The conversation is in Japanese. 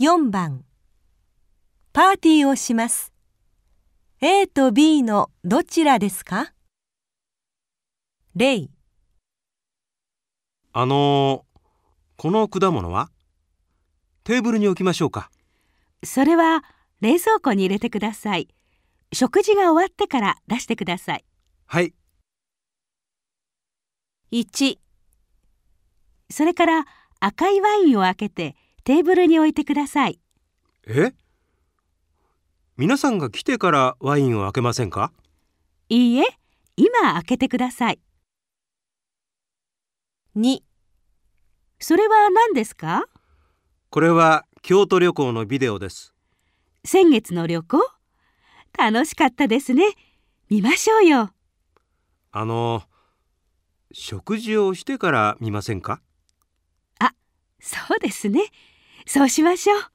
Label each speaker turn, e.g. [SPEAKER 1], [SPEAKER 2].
[SPEAKER 1] 4番。パーティーをします。A と B のどちらですか？例
[SPEAKER 2] あのー、この果物は？テーブルに置きましょうか。
[SPEAKER 3] それは冷蔵庫に入れてください。食事が終わってから出してください。
[SPEAKER 2] はい。
[SPEAKER 1] 1
[SPEAKER 3] それから赤いワインを開けてテーブルに置いてください。
[SPEAKER 2] え？皆さんが来てからワインを開けませんか？
[SPEAKER 3] いいえ今開けてください。
[SPEAKER 1] 2
[SPEAKER 3] それは何ですか？
[SPEAKER 2] これは京都旅行のビデオです。
[SPEAKER 3] 先月の旅行？楽しかったですね。見ましょうよ。
[SPEAKER 2] あの食事をしてから見ませんか？
[SPEAKER 3] あそうですねそうしましょう。